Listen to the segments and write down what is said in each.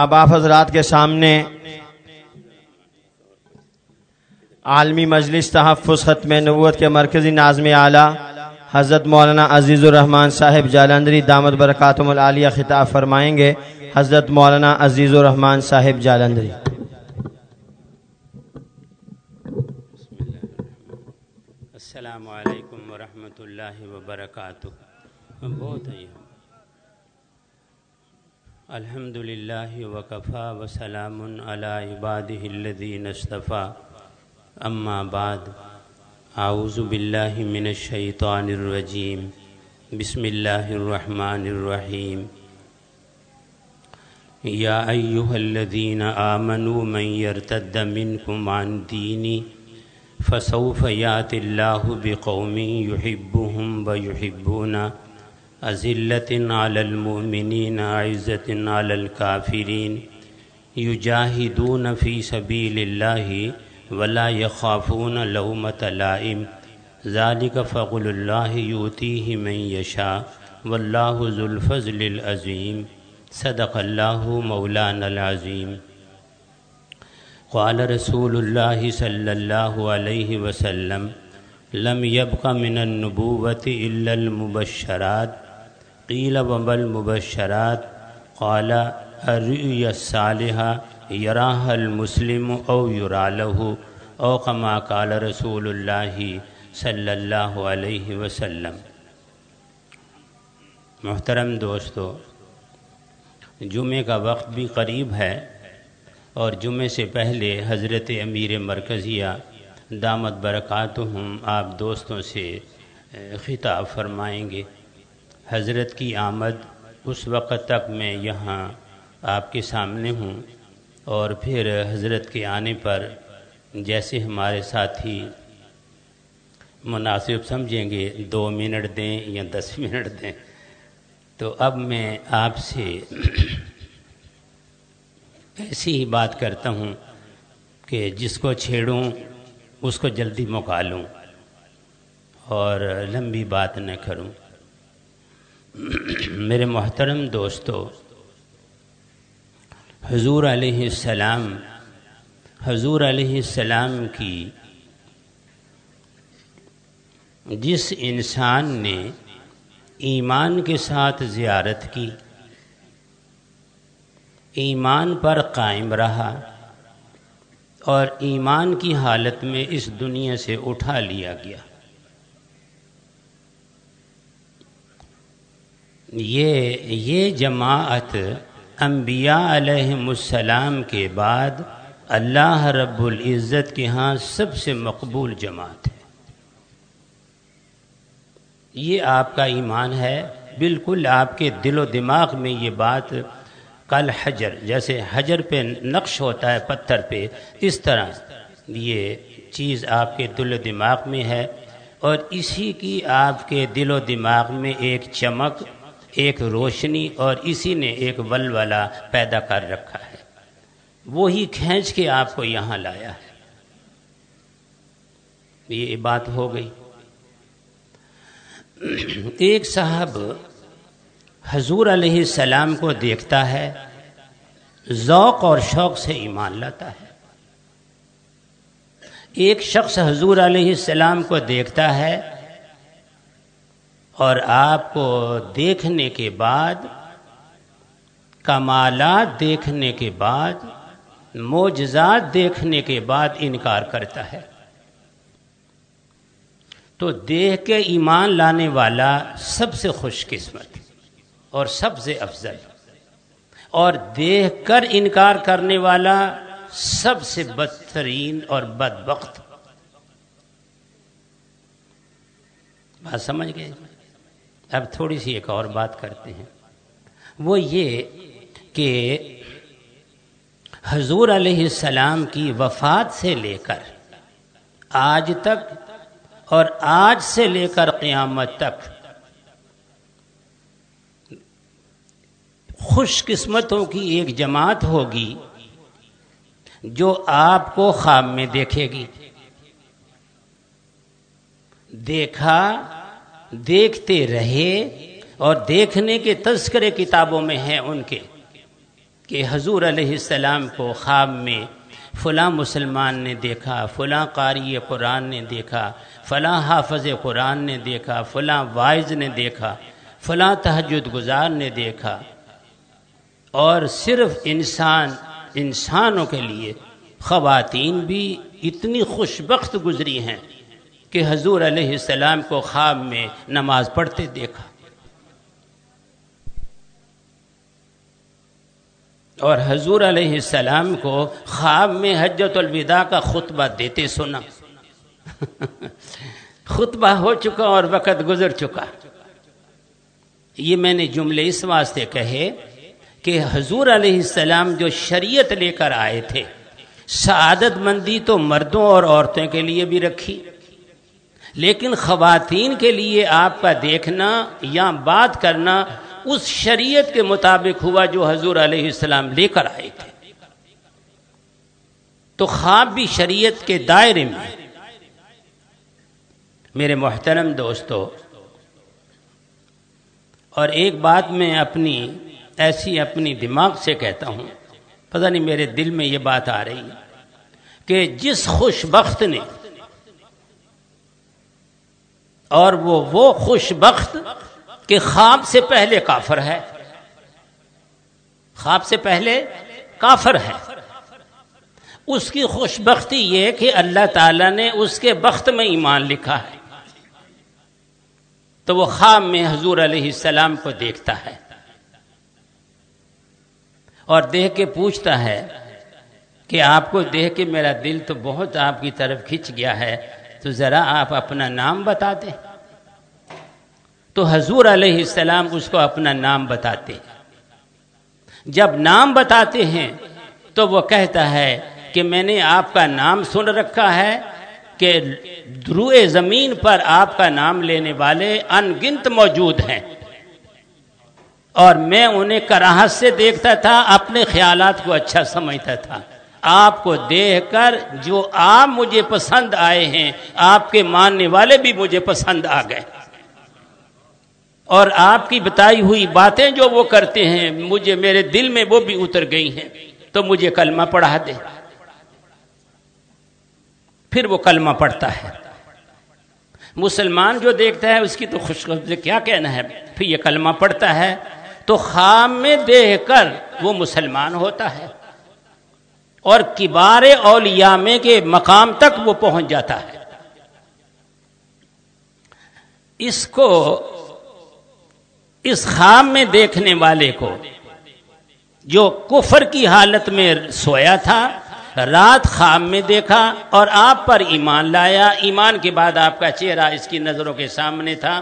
اب آپ حضرات کے سامنے عالمی مجلس تحفظ ختم نبوت کے مرکزی نازم اعلیٰ حضرت مولانا عزیز الرحمان صاحب جالندری دامت برکاتم العالیہ خطاب فرمائیں گے۔ حضرت مولانا عزیز الرحمان صاحب جالندری۔ السلام علیکم ورحمۃ اللہ وبرکاتہ۔ بہت الحمد للہ وکفا وسلام علی عبادہ الذین اصطفى اما بعد، اعوذ باللہ من الشیطان الرجیم. بسم اللہ الرحمن الرحیم. یا ایہا الذین آمنوا من يرتد منکم عن دینی فسوف یات اللہ بقوم یحبهم ویحبون ازلت علی المؤمنین عزت علی الكافرین یجاہدون فی سبیل اللہ ولا يخافون لومت لائم. ذالک فقل اللہ یوتیہ من یشا واللہ ذو الفضل العظیم صدق اللہ مولانا العظیم قال رسول اللہ صلی اللہ علیہ وسلم لم يبق من النبوة الا المبشرات قیل وما المبشرات قال الرؤيا الصالحة يراها المسلم او يرى له او كما قال رسول الله صلی اللہ علیہ وسلم محترم دوستو، جمعے کا وقت بھی قریب ہے اور جمعے سے پہلے حضرت امیر مرکزیہ دامت برکات ہم آپ دوستوں سے خطاب فرمائیں گے۔ حضرت کی آمد اس وقت تک میں یہاں آپ کے سامنے ہوں اور پھر حضرت کے آنے پر جیسے ہمارے ساتھی مناسب سمجھیں گے، دو منٹ دیں یا دس منٹ دیں۔ تو اب میں آپ سے ایسی ہی بات کرتا ہوں کہ جس کو چھیڑوں، اس کو جلدی مکا لوں اور لمبی بات نہ کروں۔ میرے محترم دوستو، حضور علیہ السلام، حضور علیہ السلام کی جس انسان نے ایمان کے ساتھ زیارت کی، ایمان پر قائم رہا اور ایمان کی حالت میں اس دنیا سے اٹھا لیا گیا۔ یہ یہ جماعت انبیاء علیہ السلام کے بعد اللہ رب العزت کے ہاں سب سے مقبول جماعت ہے۔ یہ آپ کا ایمان ہے۔ بالکل آپ کے دل و دماغ میں یہ بات کل حجر، جیسے حجر پہ نقش ہوتا ہے پتھر پہ، اس طرح یہ چیز آپ کے دل و دماغ میں ہے۔ اور اسی کی آپ کے دل و دماغ میں ایک چمک ایک روشنی اور اسی نے ایک ولولہ پیدا کر رکھا ہے۔ وہی کھینچ کے آپ کو یہاں لایا ہے۔ یہ بات ہو گئی۔ ایک صاحب حضور علیہ السلام کو دیکھتا ہے، ذوق اور شوق سے ایمان لاتا ہے۔ ایک شخص حضور علیہ السلام کو دیکھتا ہے اور آپ کو دیکھنے کے بعد، کمالات دیکھنے کے بعد، معجزات دیکھنے کے بعد انکار کرتا ہے۔ تو دیکھ کے ایمان لانے والا سب سے خوش قسمت اور سب سے افضل۔ اور دیکھ کر انکار کرنے والا سب سے بدترین اور بدبخت۔ بات سمجھ گئے؟ اب تھوڑی سی ایک اور بات کرتے ہیں۔ وہ یہ کہ حضور علیہ السلام کی وفات سے لے کر آج تک اور آج سے لے کر قیامت تک خوش قسمتوں کی ایک جماعت ہوگی جو آپ کو خواب میں دیکھے گی۔ دیکھا دیکھتے رہے اور دیکھنے کے تذکرے کتابوں میں ہیں ان کے کہ حضور علیہ السلام کو خواب میں فلاں مسلمان نے دیکھا، فلاں قاری قرآن نے دیکھا، فلاں حافظ قرآن نے دیکھا، فلاں وائز نے دیکھا، فلاں تہجد گزار نے دیکھا۔ اور صرف انسان، انسانوں کے لیے خواتین بھی اتنی خوش بخت گزری ہیں۔ کہ حضور علیہ السلام کو خواب میں نماز پڑھتے دیکھا۔ اور حضور علیہ السلام کو خواب میں حجت الوداع کا خطبہ دیتے سنا۔ خطبہ ہو چکا اور وقت گزر چکا۔ یہ میں نے جملے اس واسطے کہے کہ حضور علیہ السلام جو شریعت لے کر آئے تھے، سعادت مندی تو مردوں اور عورتوں کے لیے بھی رکھی۔ لیکن خواتین کے لیے آپ کا دیکھنا یا بات کرنا اس شریعت کے مطابق ہوا جو حضور علیہ السلام لے کر آئے تھے۔ تو خواب بھی شریعت کے دائرے میں۔ میرے محترم دوستو، اور ایک بات میں اپنی، ایسی اپنی دماغ سے کہتا ہوں، پتہ نہیں میرے دل میں یہ بات آ رہی ہے کہ جس خوش بخت نے اور وہ وہ خوش بخت کہ خواب سے پہلے کافر ہے۔ خواب سے پہلے کافر ہے۔ اس کی خوش بختی یہ کہ اللہ تعالی نے اس کے بخت میں ایمان لکھا ہے۔ تو وہ خواب میں حضور علیہ السلام کو دیکھتا ہے۔ اور دیکھ کے پوچھتا ہے کہ آپ کو دیکھ کے میرا دل تو بہت آپ کی طرف کھچ گیا ہے۔ تو ذرا آپ اپنا نام بتا دیں۔ تو حضور علیہ السلام اس کو اپنا نام بتاتے جب نام بتاتے ہیں تو وہ کہتا ہے کہ میں نے آپ کا نام سن رکھا ہے کہ دروئے زمین پر آپ کا نام لینے والے ان گنت موجود ہیں۔ اور میں انہیں کراہت سے دیکھتا تھا، اپنے خیالات کو اچھا سمجھتا تھا۔ آپ کو دیکھ کر جو آپ مجھے پسند آئے ہیں، آپ کے ماننے والے بھی مجھے پسند آ گئے۔ اور آپ کی بتائی ہوئی باتیں جو وہ کرتے ہیں، مجھے میرے دل میں وہ بھی اتر گئی ہیں۔ تو مجھے کلمہ پڑھا دے۔ پھر وہ کلمہ پڑھتا ہے۔ مسلمان جو دیکھتا ہے، اس کی تو خوش کیا کہنا ہے؟ پھر یہ کلمہ پڑھتا ہے۔ تو خام میں دیکھ کر وہ مسلمان ہوتا ہے۔ اور کبار اولیاء میں کے مقام تک وہ پہنچ جاتا ہے۔ اس کو، اس خام میں دیکھنے والے کو جو کفر کی حالت میں سویا تھا، رات خام میں دیکھا اور آپ پر ایمان لایا، ایمان کے بعد آپ کا چہرہ اس کی نظروں کے سامنے تھا۔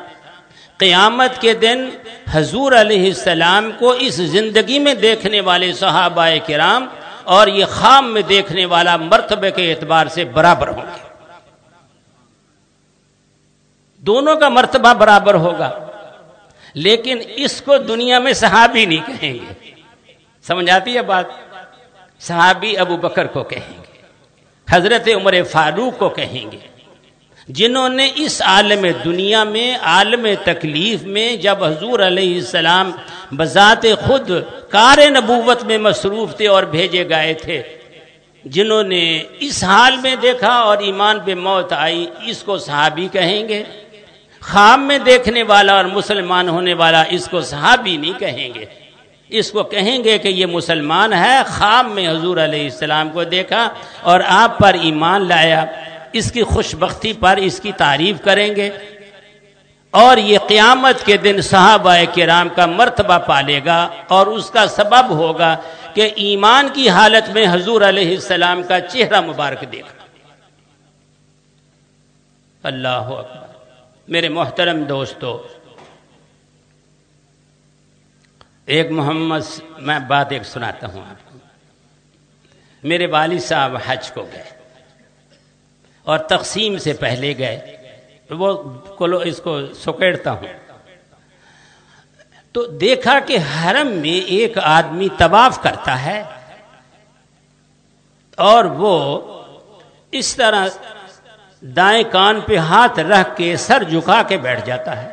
قیامت کے دن حضور علیہ السلام کو اس زندگی میں دیکھنے والے صحابہ کرام اور یہ خام میں دیکھنے والا مرتبے کے اعتبار سے برابر ہوں گے۔ دونوں کا مرتبہ برابر ہوگا، لیکن اس کو دنیا میں صحابی نہیں کہیں گے۔ سمجھ آتی ہے بات؟ صحابی ابو بکر کو کہیں گے، حضرت عمر فاروق کو کہیں گے۔ جنہوں نے اس عالم دنیا میں، عالم تکلیف میں جب حضور علیہ السلام بذات خود کار نبوت میں مصروف تھے اور بھیجے گئے تھے، جنہوں نے اس حال میں دیکھا اور ایمان پہ موت آئی، اس کو صحابی کہیں گے؟ خواب میں دیکھنے والا اور مسلمان ہونے والا اس کو صحابی نہیں کہیں گے۔ اس کو کہیں گے کہ یہ مسلمان ہے خواب میں حضور علیہ السلام کو دیکھا اور آپ پر ایمان لایا۔ اس کی خوش بختی پر اس کی تعریف کریں گے اور یہ قیامت کے دن صحابہ کرام کا مرتبہ پالے گا اور اس کا سبب ہوگا کہ ایمان کی حالت میں حضور علیہ السلام کا چہرہ مبارک دیکھا۔ اللہ اکبر۔ میرے محترم دوستو، ایک محمد، میں بات ایک سناتا ہوں آپ کو۔ میرے والد صاحب حج کو گئے۔ اور تقسیم سے پہلے گئے وہ کلو اس کو سکیڑتا ہوں۔ تو دیکھا کہ حرم میں ایک آدمی طواف کرتا ہے اور وہ اس طرح دائیں کان پہ ہاتھ رکھ کے سر جھکا کے بیٹھ جاتا ہے۔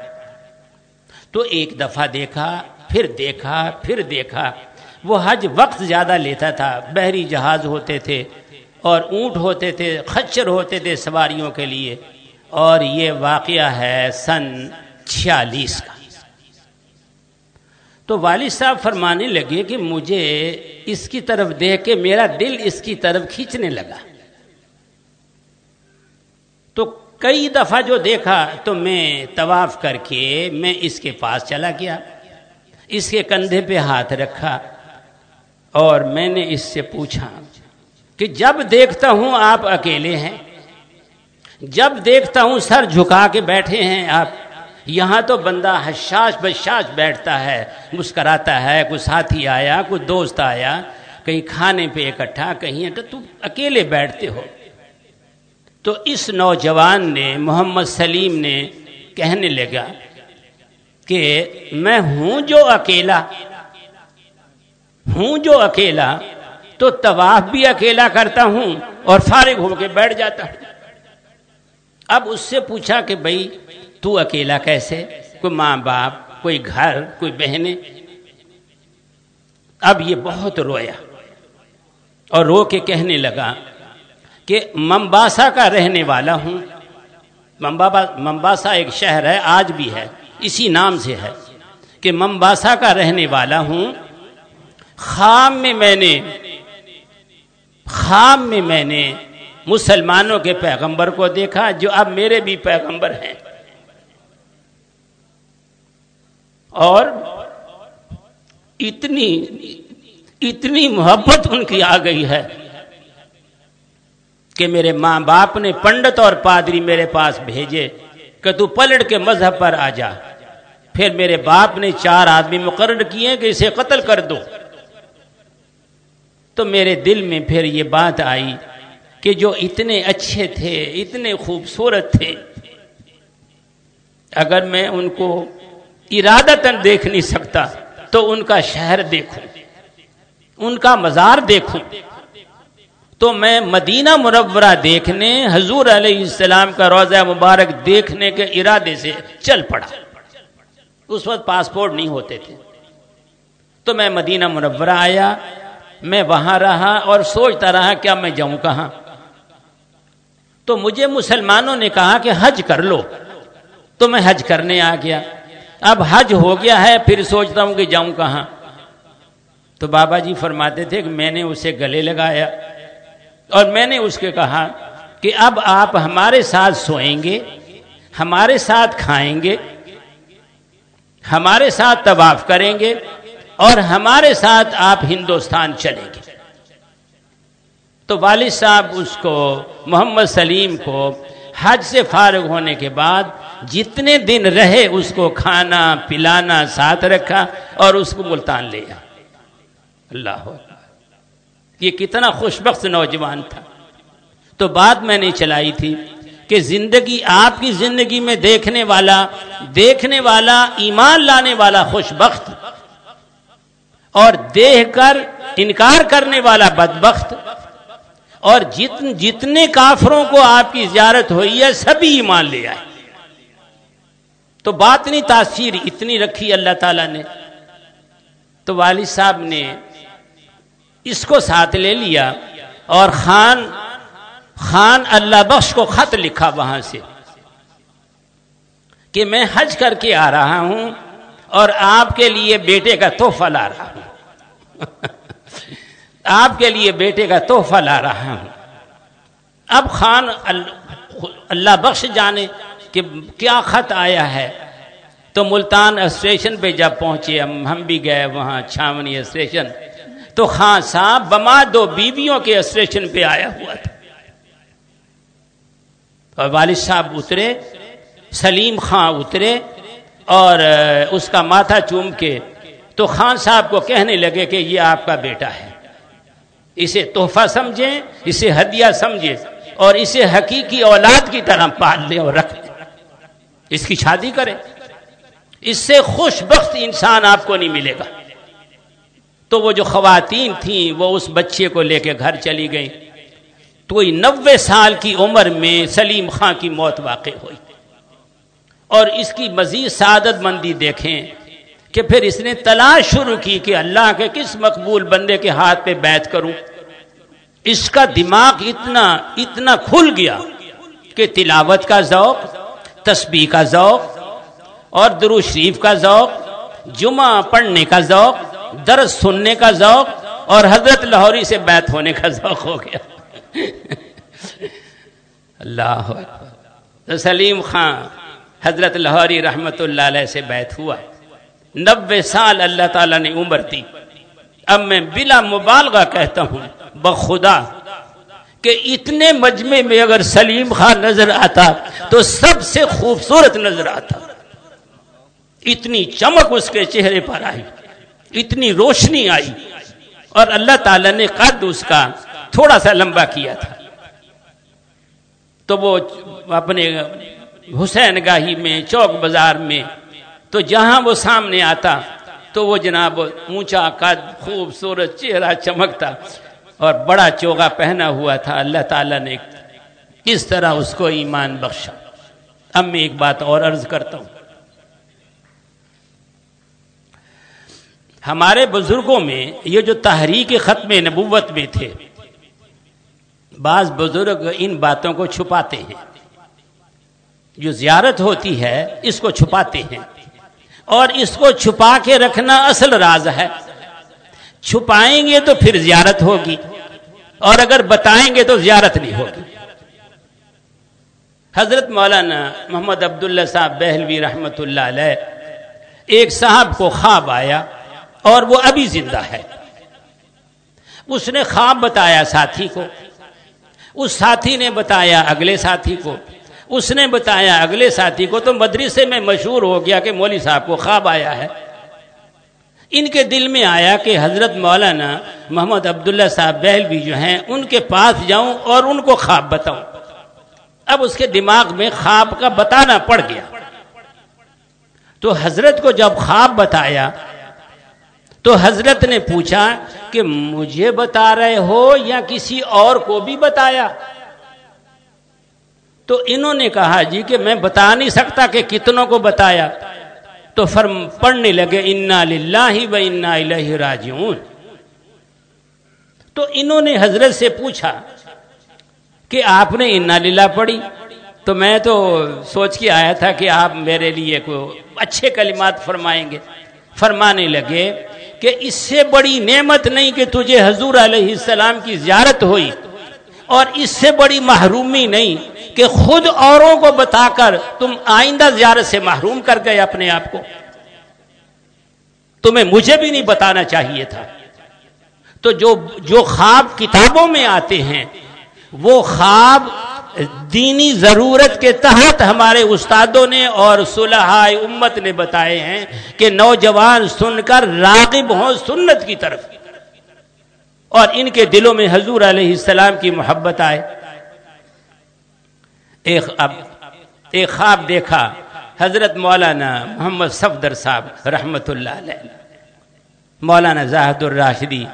تو ایک دفعہ دیکھا، پھر دیکھا پھر دیکھا۔ وہ حج وقت زیادہ لیتا تھا، بحری جہاز ہوتے تھے۔ اور اونٹ ہوتے تھے، خچر ہوتے تھے سواریوں کے لیے۔ اور یہ واقعہ ہے سن چھیالیس کا۔ تو والد صاحب فرمانے لگے کہ مجھے اس کی طرف دیکھ کے میرا دل اس کی طرف کھینچنے لگا۔ تو کئی دفعہ جو دیکھا تو میں طواف کر کے میں اس کے پاس چلا گیا، اس کے کندھے پہ ہاتھ رکھا اور میں نے اس سے پوچھا کہ جب دیکھتا ہوں آپ اکیلے ہیں، جب دیکھتا ہوں سر جھکا کے بیٹھے ہیں آپ، یہاں تو بندہ حشاش بشاش بیٹھتا ہے، مسکراتا ہے، کوئی ساتھی آیا، کوئی دوست آیا، کہیں کھانے پہ اکٹھا، کہیں تو اکیلے بیٹھتے ہو۔ تو اس نوجوان نے، محمد سلیم نے کہنے لگا کہ میں ہوں جو اکیلا، ہوں جو اکیلا تو طواف بھی اکیلا کرتا ہوں اور فارغ ہو کے بیٹھ جاتا ہوں۔ اب اس سے پوچھا کہ بھائی تو اکیلا کیسے؟ کوئی ماں باپ، کوئی گھر، کوئی بہنیں۔ اب یہ بہت رویا اور رو کے کہنے لگا کہ ممباسا کا رہنے والا ہوں۔ ممباسا ایک شہر ہے، آج بھی ہے، اسی نام سے ہے کہ ممباسا کا رہنے والا ہوں۔ خام میں میں نے خام میں میں نے مسلمانوں کے پیغمبر کو دیکھا جو اب میرے بھی پیغمبر ہیں۔ اور اتنی اتنی محبت ان کی آ گئی ہے کہ میرے ماں باپ نے پنڈت اور پادری میرے پاس بھیجے کہ تو پلٹ کے مذہب پر آ جا۔ پھر میرے باپ نے چار آدمی مقرر کیے کہ اسے قتل کر دو۔ تو میرے دل میں پھر یہ بات آئی کہ جو اتنے اچھے تھے، اتنے خوبصورت تھے، اگر میں ان کو ارادتاً دیکھ نہیں سکتا تو ان کا شہر دیکھوں، ان کا مزار دیکھوں۔ تو میں مدینہ مرورہ دیکھنے، حضور علیہ السلام کا روزہ مبارک دیکھنے کے ارادے سے چل پڑا۔ اس وقت پاسپورٹ نہیں ہوتے تھے۔ تو میں مدینہ مرورہ آیا۔ میں وہاں رہا اور سوچتا رہا کیا میں جاؤں کہاں؟ تو مجھے مسلمانوں نے کہا کہ حج کر لو۔ تو میں حج کرنے آ گیا۔ اب حج ہو گیا ہے، پھر سوچتا ہوں کہ جاؤں کہاں؟ تو بابا جی فرماتے تھے کہ میں نے اسے گلے لگایا اور میں نے اس کے کہا کہ اب آپ ہمارے ساتھ سوئیں گے، ہمارے ساتھ کھائیں گے، ہمارے ساتھ طواف کریں گے اور ہمارے ساتھ آپ ہندوستان چلیں گے تو والد صاحب اس کو، محمد سلیم کو حج سے فارغ ہونے کے بعد جتنے دن رہے اس کو کھانا، پلانا، ساتھ رکھا اور اس کو ملتان لیا اللہ یہ کتنا خوش بخش نوجوان تھا۔ تو بات میں نے چلائی تھی کہ زندگی، آپ کی زندگی میں دیکھنے والا دیکھنے والا، ایمان لانے والا خوش بخت اور دیکھ کر انکار کرنے والا بدبخت اور جتن جتنے کافروں کو آپ کی زیارت ہوئی ہے، سبھی ایمان لے آئے۔ تو بات نہیں تاثیر اتنی رکھی اللہ تعالی نے۔ تو والد صاحب نے اس کو ساتھ لے لیا اور خان خان اللہ بخش کو خط لکھا وہاں سے کہ میں حج کر کے آ رہا ہوں۔ اور آپ کے لیے بیٹے کا تحفہ لا رہا ہوں۔ آپ کے لیے بیٹے کا تحفہ لا رہا ہوں۔ اب خان اللہ بخش جانے کہ کیا خط آیا ہے۔ تو ملتان اسٹیشن پہ جب پہنچے، ہم ہم بھی گئے وہاں، چھاونی اسٹیشن۔ تو خان صاحب بما دو بیویوں کے اسٹیشن پہ آیا ہوا تھا۔ اور والد صاحب اترے، سلیم خان اترے اور اس کا ماتھا چوم کے تو خان صاحب کو کہنے لگے کہ یہ آپ کا بیٹا ہے۔ اسے تحفہ سمجھیں، اسے ہدیہ سمجھیں اور اسے حقیقی اولاد کی طرح پال لیں اور رکھ لیں۔ اس کی شادی کریں۔ اس سے خوش بخت انسان آپ کو نہیں ملے گا۔ تو وہ جو خواتین تھیں، وہ اس بچے کو لے کے گھر چلی گئیں۔ تو نوے سال کی عمر میں سلیم خان کی موت واقع ہوئی۔ اور اس کی مزید سعادت مندی دیکھیں کہ پھر اس نے تلاش شروع کی کہ اللہ کے کس مقبول بندے کے ہاتھ پہ بیت کروں۔ اس کا دماغ اتنا اتنا کھل گیا کہ تلاوت کا ذوق، تسبیح کا ذوق اور درو شریف کا ذوق، جمعہ پڑھنے کا ذوق، درس سننے کا ذوق اور حضرت لاہوری سے بیت ہونے کا ذوق ہو گیا۔ اللہ سلیم خان۔ حضرت لاہوری رحمت اللہ علیہ سے بیت ہوا۔ نبے سال اللہ تعالیٰ نے عمر دی۔ اب میں بلا مبالغہ کہتا ہوں، بخدا، کہ اتنے مجمع میں اگر سلیم خان نظر آتا تو سب سے خوبصورت نظر آتا۔ اتنی چمک اس کے چہرے پر آئی، اتنی روشنی آئی۔ اور اللہ تعالی نے قد اس کا تھوڑا سا لمبا کیا تھا۔ تو وہ اپنے حسین گاہی میں، چوک بازار میں۔ تو جہاں وہ سامنے آتا، تو وہ جناب اونچا قد، خوبصورت چہرہ چمکتا اور بڑا چوگا پہنا ہوا تھا۔ اللہ تعالیٰ نے کس طرح اس کو ایمان بخشا۔ اب میں ایک بات اور عرض کرتا ہوں۔ ہمارے بزرگوں میں یہ جو تحریک ختم نبوت میں تھے، بعض بزرگ ان باتوں کو چھپاتے ہیں۔ جو زیارت ہوتی ہے، اس کو چھپاتے ہیں۔ اور اس کو چھپا کے رکھنا اصل راز ہے۔ چھپائیں گے تو پھر زیارت ہوگی۔ اور اگر بتائیں گے تو زیارت نہیں ہوگی۔ حضرت مولانا محمد عبداللہ صاحب بہلوی رحمت اللہ علیہ، ایک صاحب کو خواب آیا اور وہ ابھی زندہ ہے۔ اس نے خواب بتایا ساتھی کو۔ اس ساتھی نے بتایا اگلے ساتھی کو اس نے بتایا، اگلے ساتھی کو تو مدرسے میں مشہور ہو گیا کہ مولوی صاحب کو خواب آیا ہے۔ ان کے دل میں آیا کہ حضرت مولانا محمد عبداللہ صاحب بہل بھی جو ہیں، ان کے پاس جاؤں اور ان کو خواب بتاؤں۔ اب اس کے دماغ میں خواب کا بتانا پڑ گیا۔ تو حضرت کو جب خواب بتایا، تو حضرت نے پوچھا کہ مجھے بتا رہے ہو یا کسی اور کو بھی بتایا؟ تو انہوں نے کہا جی کہ میں بتا نہیں سکتا کہ کتنوں کو بتایا۔ تو فرم پڑھنے لگے، انا للہ و انا الہ راجعون۔ تو انہوں نے حضرت سے پوچھا کہ آپ نے انا للہ پڑھی؟ تو میں تو سوچ کے آیا تھا کہ آپ میرے لیے کوئی اچھے کلمات فرمائیں گے۔ فرمانے لگے کہ اس سے بڑی نعمت نہیں کہ تجھے حضور علیہ السلام کی زیارت ہوئی اور اس سے بڑی محرومی نہیں۔ کہ خود اوروں کو بتا کر تم آئندہ زیارت سے محروم کر گئے اپنے آپ کو۔ تمہیں مجھے بھی نہیں بتانا چاہیے تھا۔ تو جو جو خواب کتابوں میں آتے ہیں، وہ خواب دینی ضرورت کے تحت ہمارے استادوں نے اور صلحاء امت نے بتائے ہیں کہ نوجوان سن کر راغب ہوں سنت کی طرف۔ اور ان کے دلوں میں حضور علیہ السلام کی محبت آئے۔ ایک اب ایک خواب دیکھا حضرت مولانا محمد صفدر صاحب رحمت اللہ علیہ۔ مولانا زاہد الراشدی،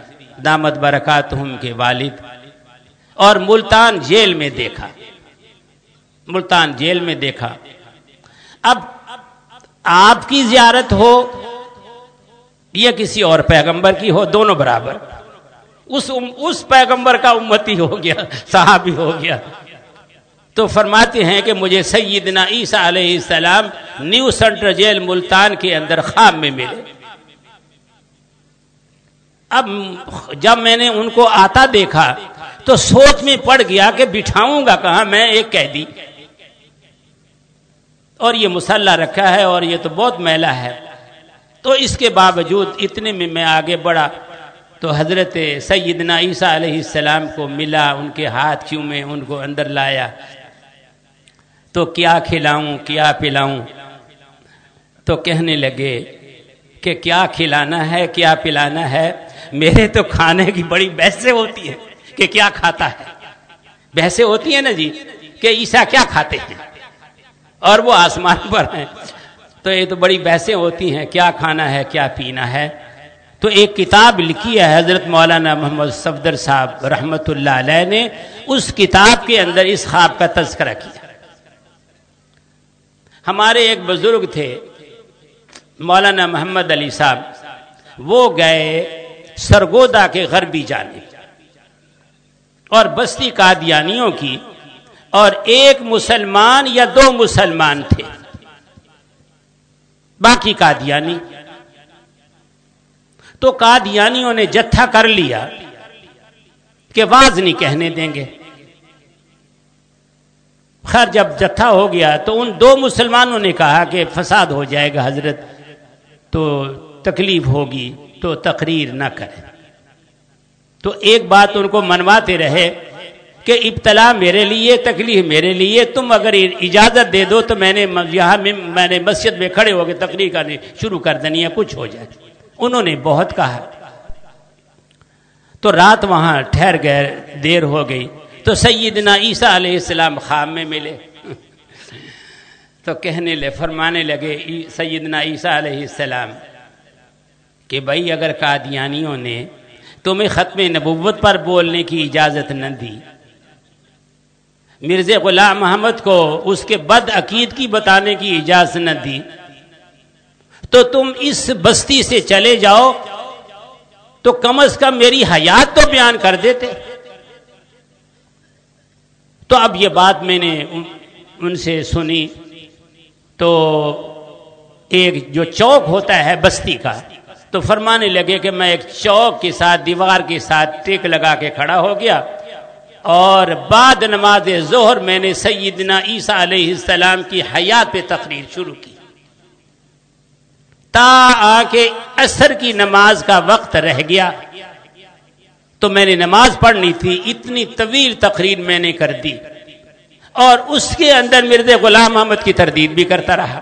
دامت برکات کے والد اور ملتان جیل میں دیکھا۔ ملتان جیل میں دیکھا۔ اب آپ کی زیارت ہو یا کسی اور پیغمبر کی ہو، دونوں برابر۔ اس اس پیغمبر کا امتی ہو گیا، صحابی ہو گیا۔ تو فرماتے ہیں کہ مجھے سیدنا عیسیٰ علیہ السلام نیو سینٹر جیل ملتان کے اندر خواب میں ملے۔ اب جب میں نے ان کو آتا دیکھا تو سوچ میں پڑ گیا کہ بٹھاؤں گا کہاں میں ایک قیدی۔ اور یہ مسلح رکھا ہے اور یہ تو بہت میلا ہے۔ تو اس کے باوجود اتنے میں میں آگے بڑھا تو حضرت سیدنا عیسیٰ علیہ السلام کو ملا، ان کے ہاتھ کیوں میں ان کو اندر لایا؟ تو کیا کھلاؤں، کیا پلاؤں؟ تو کہنے لگے کہ کیا کھلانا ہے، کیا پلانا ہے؟ میرے تو کھانے کی بڑی بحثیں ہوتی ہیں کہ کیا کھاتا ہے۔ بحثیں ہوتی ہیں نا جی کہ عیسا کیا کھاتے ہیں؟ اور وہ آسمان پر ہیں۔ تو یہ تو بڑی بحثیں ہوتی ہیں، کیا کھانا ہے، کیا پینا ہے؟ تو ایک کتاب لکھی ہے حضرت مولانا محمد صفدر صاحب رحمت اللہ علیہ نے، اس کتاب کے اندر اس خواب کا تذکرہ کیا۔ ہمارے ایک بزرگ تھے، مولانا محمد علی صاحب، وہ گئے سرگودا کے غربی جانے اور بستی قادیانیوں کی، اور ایک مسلمان یا دو مسلمان تھے۔ باقی قادیانی۔ تو قادیانیوں نے جتھا کر لیا کہ واز نہیں کہنے دیں گے۔ خیر جب جتھا ہو گیا تو ان دو مسلمانوں نے کہا کہ فساد ہو جائے گا حضرت، تو تکلیف ہوگی، تو تقریر نہ کرے تو ایک بات ان کو منواتے رہے کہ ابتلا میرے لیے، تکلیف میرے لیے، تم اگر اجازت دے دو تو میں نے یہاں میں نے مسجد میں کھڑے ہو کے تقریر کرنے شروع کر دینی ہے، کچھ ہو جائے۔ انہوں نے بہت کہا۔ تو رات وہاں ٹھہر گئے، دیر ہو گئی۔ تو سیدنا عیسیٰ علیہ السلام خام میں ملے۔ تو کہنے لے، فرمانے لگے سیدنا عیسیٰ علیہ السلام، کہ بھائی اگر قادیانیوں نے تمہیں ختم نبوت پر بولنے کی اجازت نہ دی، مرزا غلام محمد کو اس کے بد عقید کی بتانے کی اجازت نہ دی، تو تم اس بستی سے چلے جاؤ۔ تو کم از کم میری حیات تو بیان کر دیتے۔ تو اب یہ بات میں نے ان سے سنی تو ایک جو چوک ہوتا ہے بستی کا تو فرمانے لگے کہ میں ایک چوک کے ساتھ دیوار کے ساتھ ٹیک لگا کے کھڑا ہو گیا اور بعد نماز ظہر میں نے سیدنا عیسیٰ علیہ السلام کی حیات پہ تقریر شروع کی۔ تا آ کے اثر کی نماز کا وقت رہ گیا۔ تو میں نے نماز پڑھنی تھی، اتنی طویل تقریر میں نے کر دی۔ اور اس کے اندر مرد غلام محمد کی تردید بھی کرتا رہا۔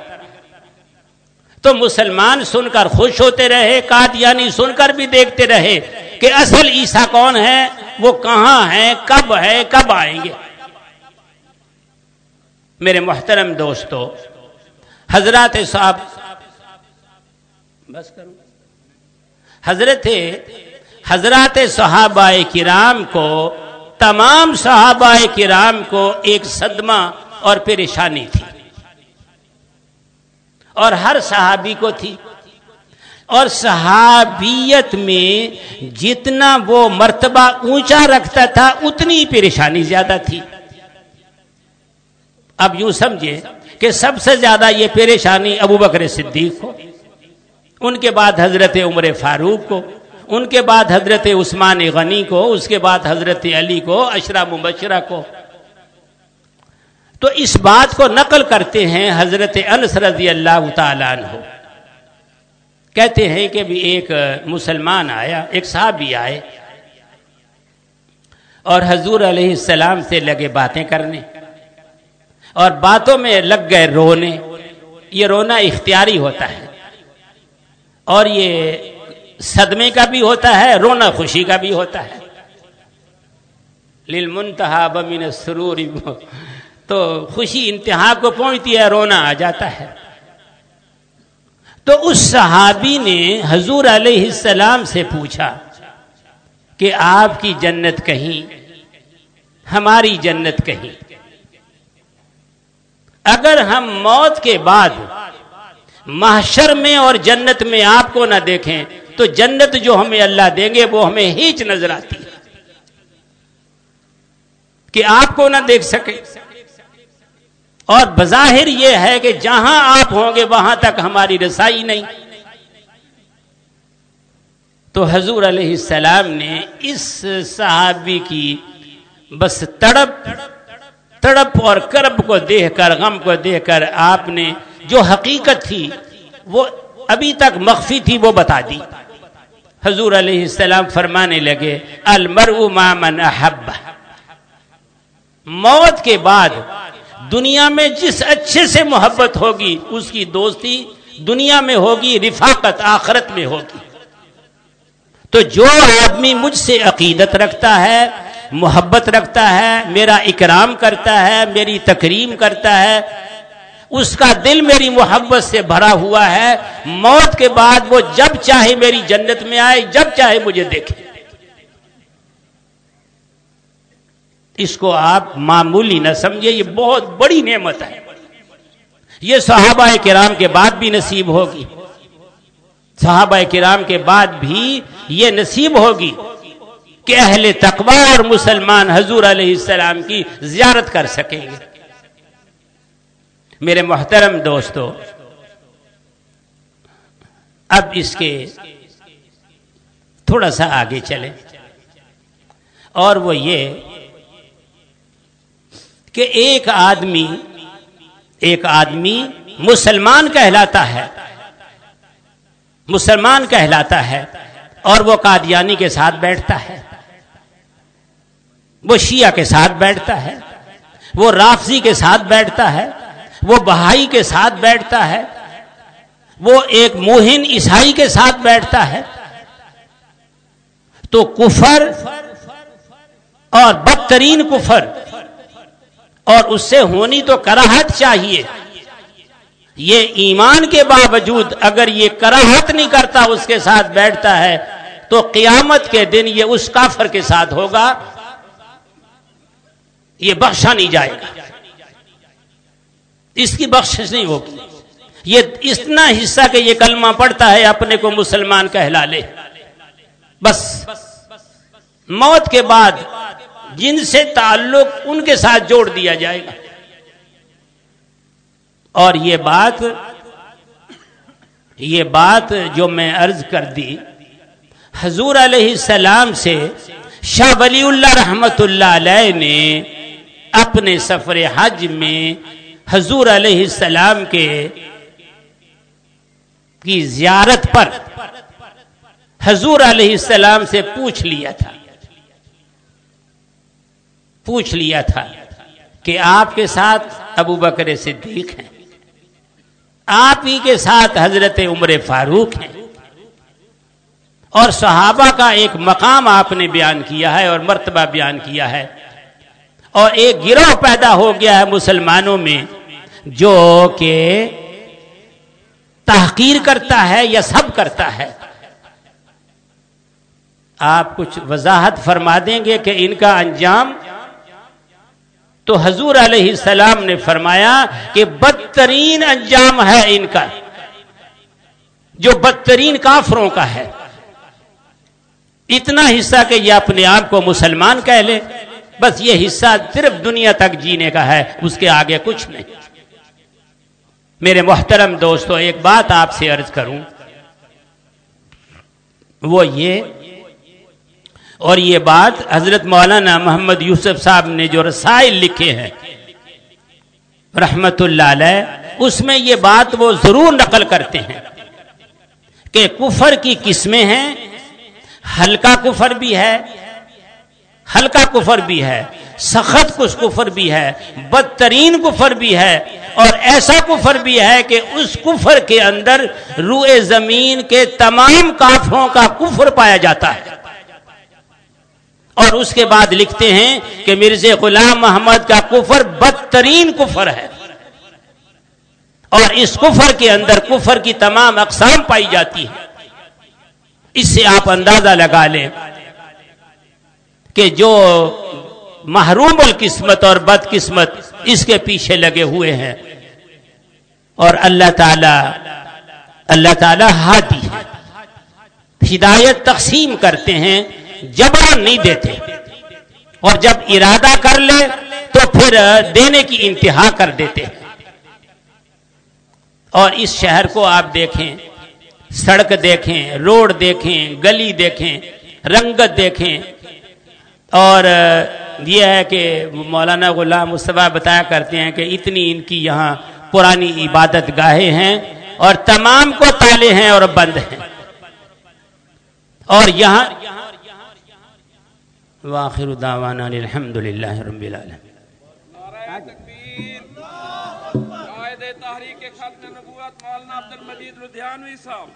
تو مسلمان سن کر خوش ہوتے رہے، قادیانی سن کر بھی دیکھتے رہے کہ اصل عیسا کون ہے، وہ کہاں ہے، کب ہے، کب آئیں گے۔ میرے محترم دوستو حضرات صاحب، بس کروں۔ حضرت حضرات صحابہ کرام کو، تمام صحابہ کرام کو ایک صدمہ اور پریشانی تھی۔ اور ہر صحابی کو تھی۔ اور صحابیت میں جتنا وہ مرتبہ اونچا رکھتا تھا، اتنی پریشانی زیادہ تھی۔ اب یوں سمجھے کہ سب سے زیادہ یہ پریشانی ابو بکر صدیق کو، ان کے بعد حضرت عمر فاروق کو ان کے بعد حضرت عثمان غنی کو، اس کے بعد حضرت علی کو، اشرا مبشرہ کو۔ تو اس بات کو نقل کرتے ہیں حضرت انس رضی اللہ تعالیٰ عنہ۔ کہتے ہیں کہ بھی ایک مسلمان آیا، ایک صحابی آئے اور حضور علیہ السلام سے لگے باتیں کرنے اور باتوں میں لگ گئے رونے۔ یہ رونا اختیاری ہوتا ہے اور یہ صدمے کا بھی ہوتا ہے، رونا خوشی کا بھی ہوتا ہے۔ للمنتہا بمن سرور تو خوشی انتہا کو پہنچتی ہے، رونا آ جاتا ہے۔ تو اس صحابی نے حضور علیہ السلام سے پوچھا کہ آپ کی جنت کہیں؟ ہماری جنت کہیں؟ اگر ہم موت کے بعد محشر میں اور جنت میں آپ کو نہ دیکھیں تو جنت جو ہمیں اللہ دیں گے وہ ہمیں ہیچ نظر آتی ہے۔ کہ آپ کو نہ دیکھ سکے۔ اور بظاہر یہ ہے کہ جہاں آپ ہوں گے وہاں تک ہماری رسائی نہیں۔ تو حضور علیہ السلام نے اس صحابی کی بس تڑپ تڑپ اور کرب کو دیکھ کر، غم کو دیکھ کر آپ نے جو حقیقت تھی وہ ابھی تک مخفی تھی وہ بتا دی۔ حضور علیہ السلام فرمانے لگے، المرء ما من احب. موت کے بعد دنیا میں جس اچھے سے محبت ہوگی، اس کی دوستی دنیا میں ہوگی، رفاقت آخرت میں ہوگی۔ تو جو آدمی مجھ سے عقیدت رکھتا ہے، محبت رکھتا ہے، میرا اکرام کرتا ہے، میری تکریم کرتا ہے اس کا دل میری محبت سے بھرا ہوا ہے۔ موت کے بعد وہ جب چاہے میری جنت میں آئے، جب چاہے مجھے دیکھے۔ اس کو آپ معمولی نہ سمجھے یہ بہت بڑی نعمت ہے۔ یہ صحابہ کرام کے بعد بھی نصیب ہوگی۔ صحابہ کرام کے بعد بھی یہ نصیب ہوگی کہ اہل تقوی اور مسلمان حضور علیہ السلام کی زیارت کر سکیں گے۔ میرے محترم دوستو، اب اس کے تھوڑا سا آگے چلیں۔ اور وہ یہ کہ ایک آدمی ایک آدمی مسلمان کہلاتا ہے۔ مسلمان کہلاتا ہے اور وہ قادیانی کے ساتھ بیٹھتا ہے۔ وہ شیعہ کے ساتھ بیٹھتا ہے۔ وہ رافضی کے ساتھ بیٹھتا ہے۔ وہ بہائی کے ساتھ بیٹھتا ہے، وہ ایک موہن عیسائی کے ساتھ بیٹھتا ہے۔ تو کفر اور بدترین کفر، اور اس سے ہونی تو کراہت چاہیے۔ یہ ایمان کے باوجود اگر یہ کراہت نہیں کرتا، اس کے ساتھ بیٹھتا ہے، تو قیامت کے دن یہ اس کافر کے ساتھ ہوگا۔ یہ بخشا نہیں جائے گا۔ اس کی بخش نہیں ہوگی۔ یہ اتنا حصہ کہ یہ کلمہ پڑتا ہے، اپنے کو مسلمان کہلا لے۔ بس۔ موت کے بعد جن سے تعلق ان کے ساتھ جوڑ دیا جائے گا۔ اور یہ بات یہ بات جو میں عرض کر دی، حضور علیہ السلام سے شاہ ولی اللہ رحمت اللہ علیہ نے اپنے سفر حج میں حضور علیہ السلام کے کی زیارت پر حضور علیہ السلام سے پوچھ لیا تھا۔ پوچھ لیا تھا کہ آپ کے ساتھ ابو بکر صدیق ہیں۔ آپ ہی کے ساتھ حضرت عمر فاروق ہیں۔ اور صحابہ کا ایک مقام آپ نے بیان کیا ہے اور مرتبہ بیان کیا ہے۔ اور ایک گروہ پیدا ہو گیا ہے مسلمانوں میں۔ جو کہ تحقیر کرتا ہے یا سب کرتا ہے۔ آپ کچھ وضاحت فرما دیں گے کہ ان کا انجام تو حضور علیہ السلام نے فرمایا کہ بدترین انجام ہے ان کا، جو بدترین کافروں کا ہے۔ اتنا حصہ کہ یہ اپنے آپ کو مسلمان کہہ لے، بس یہ حصہ صرف دنیا تک جینے کا ہے، اس کے آگے کچھ نہیں۔ میرے محترم دوستو، ایک بات آپ سے عرض کروں۔ وہ یہ اور یہ بات حضرت مولانا محمد یوسف صاحب نے جو رسائل لکھے ہیں، رحمت اللہ علیہ، اس میں یہ بات وہ ضرور نقل کرتے ہیں کہ کفر کی قسمیں ہیں۔ ہلکا کفر بھی ہے، ہلکا کفر بھی ہے۔ سخت کچھ کفر بھی ہے، بدترین کفر بھی ہے، اور ایسا کفر بھی ہے کہ اس کفر کے اندر روئے زمین کے تمام کافروں کا کفر پایا جاتا ہے۔ اور اس کے بعد لکھتے ہیں کہ مرزا غلام محمد کا کفر بدترین کفر ہے۔ اور اس کفر کے اندر کفر کی تمام اقسام پائی جاتی ہے اس سے آپ اندازہ لگا لیں کہ جو محروم القسمت اور بد قسمت اس کے پیچھے لگے ہوئے ہیں۔ اور اللہ تعالی اللہ تعالی ہاتھی ہے۔ ہدایت تقسیم کرتے ہیں جبران نہیں دیتے۔ اور جب ارادہ کر لے تو پھر دینے کی انتہا کر دیتے۔ ہیں اور اس شہر کو آپ دیکھیں، سڑک دیکھیں، روڈ دیکھیں، گلی دیکھیں، رنگت دیکھیں۔ اور یہ ہے کہ مولانا غلام مصطفیٰ بتایا کرتے ہیں کہ اتنی ان کی یہاں پرانی عبادت گاہیں ہیں اور تمام کو تالے ہیں اور بند ہیں۔ اور یہاں واخر دعوانا الحمد للہ رب العالمین۔ تحریک ختم نبوت مولانا عبد المجید لدھیانوی صاحب۔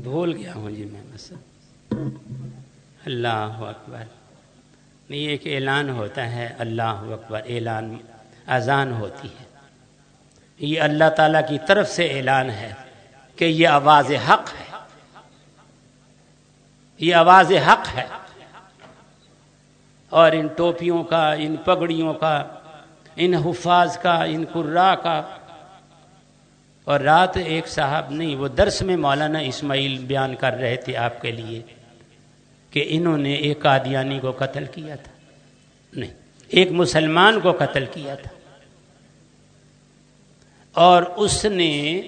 بھول گیا ہوں جی میں بس۔ اللہ اکبر۔ نہیں، ایک اعلان ہوتا ہے، اللہ اکبر۔ اعلان، اذان ہوتی ہے۔ یہ اللہ تعالیٰ کی طرف سے اعلان ہے کہ یہ آواز حق ہے۔ یہ آواز حق ہے۔ اور ان ٹوپیوں کا، ان پگڑیوں کا، ان حفاظ کا، ان قرا کا اور رات ایک صاحب نہیں، وہ درس میں مولانا اسماعیل بیان کر رہے تھے آپ کے لیے کہ انہوں نے ایک قادیانی کو قتل کیا تھا۔ نہیں، ایک مسلمان کو قتل کیا تھا۔ اور اس نے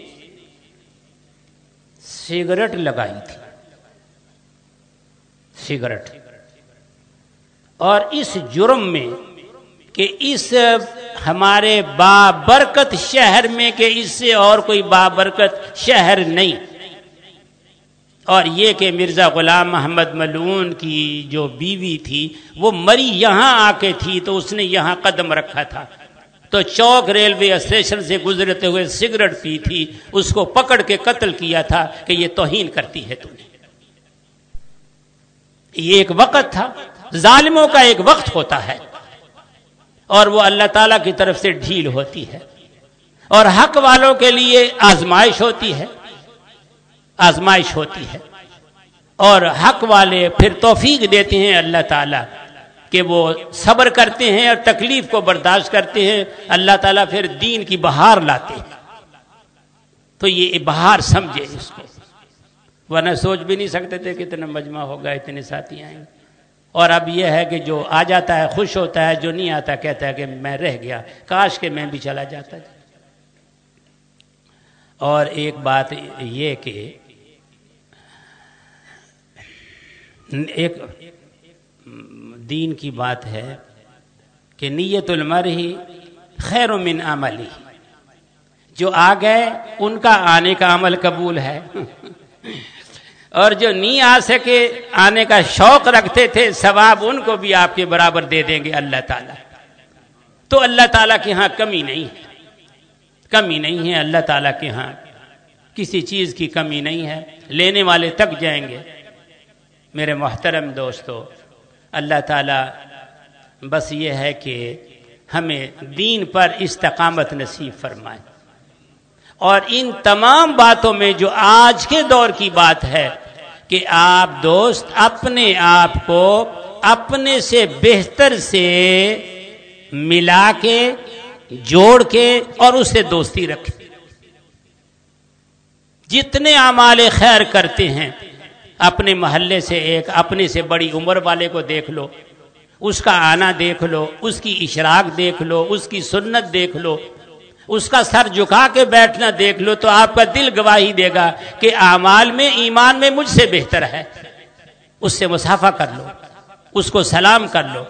سگریٹ لگائی تھی۔ سگریٹ۔ اور اس جرم میں کہ اس ہمارے بابرکت شہر میں کہ اس سے اور کوئی بابرکت شہر نہیں۔ اور یہ کہ مرزا غلام محمد ملون کی جو بیوی تھی، وہ مری یہاں آ کے تھی تو اس نے یہاں قدم رکھا تھا۔ تو چوک ریلوے اسٹیشن سے گزرتے ہوئے سگریٹ پی تھی، اس کو پکڑ کے قتل کیا تھا کہ یہ توہین کرتی ہے تمہیں یہ ایک وقت تھا۔ ظالموں کا ایک وقت ہوتا ہے۔ اور وہ اللہ تعالی کی طرف سے ڈھیل ہوتی ہے اور حق والوں کے لیے آزمائش ہوتی ہے، آزمائش ہوتی ہے۔ اور حق والے پھر توفیق دیتے ہیں اللہ تعالیٰ کہ وہ صبر کرتے ہیں اور تکلیف کو برداشت کرتے ہیں۔ اللہ تعالیٰ پھر دین کی بہار لاتے ہیں۔ تو یہ بہار سمجھے اس کو۔ ورنہ سوچ بھی نہیں سکتے تھے کتنا مجمع ہوگا، اتنے ساتھی آئیں۔ گے اور اب یہ ہے کہ جو آ جاتا ہے، خوش ہوتا ہے، جو نہیں آتا، کہتا ہے کہ میں رہ گیا۔ کاش کہ میں بھی چلا جاتا۔ اور ایک بات یہ کہ ایک دین کی بات ہے کہ نیت المر ہی خیر من عملی۔ جو آ گئے ان کا آنے کا عمل قبول ہے۔ اور جو نہیں آ سکے، آنے کا شوق رکھتے تھے، ثواب ان کو بھی آپ کے برابر دے دیں گے اللہ تعالیٰ۔ تو اللہ تعالیٰ کے ہاں کمی نہیں ہے۔ کمی نہیں ہے اللہ تعالیٰ کے ہاں۔ کسی چیز کی کمی نہیں ہے۔ لینے والے تک جائیں گے۔ میرے محترم دوستو، اللہ تعالیٰ بس یہ ہے کہ ہمیں دین پر استقامت نصیب فرمائے۔ اور ان تمام باتوں میں جو آج کے دور کی بات ہے کہ آپ دوست اپنے آپ کو اپنے سے بہتر سے ملا کے، جوڑ کے اور اس سے دوستی رکھیں جتنے اعمال خیر کرتے ہیں، اپنے محلے سے ایک، اپنے سے بڑی عمر والے کو دیکھ لو، اس کا آنا دیکھ لو، اس کی اشراق دیکھ لو، اس کی سنت دیکھ لو اس کا سر جھکا کے بیٹھنا دیکھ لو تو آپ کا دل گواہی دے گا کہ اعمال میں، ایمان میں مجھ سے بہتر ہے۔ اس سے مسافہ کر لو، اس کو سلام کر لو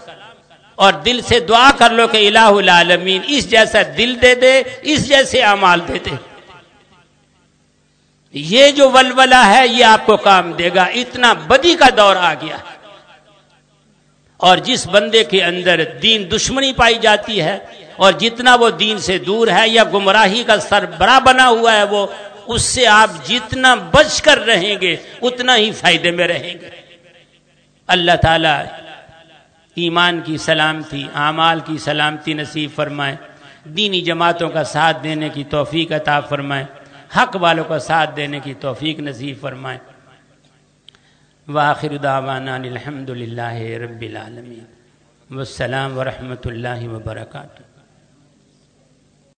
اور دل سے دعا کر لو کہ الہ العالمین، اس جیسا دل دے دے، اس جیسے اعمال دے دے۔ یہ جو ولولہ ہے، یہ آپ کو کام دے گا۔ اتنا بدی کا دور آ گیا۔ اور جس بندے کے اندر دین دشمنی پائی جاتی ہے اور جتنا وہ دین سے دور ہے یا گمراہی کا سربراہ بنا ہوا ہے وہ، اس سے آپ جتنا بچ کر رہیں گے، اتنا ہی فائدے میں رہیں گے۔ اللہ تعالی ایمان کی سلامتی، اعمال کی سلامتی نصیب فرمائے۔ دینی جماعتوں کا ساتھ دینے کی توفیق عطا فرمائے۔ حق والوں کا ساتھ دینے کی توفیق نصیب فرمائے۔ واخر دعوانا الحمد للہ رب العالمین۔ والسلام ورحمۃ اللہ وبرکاتہ۔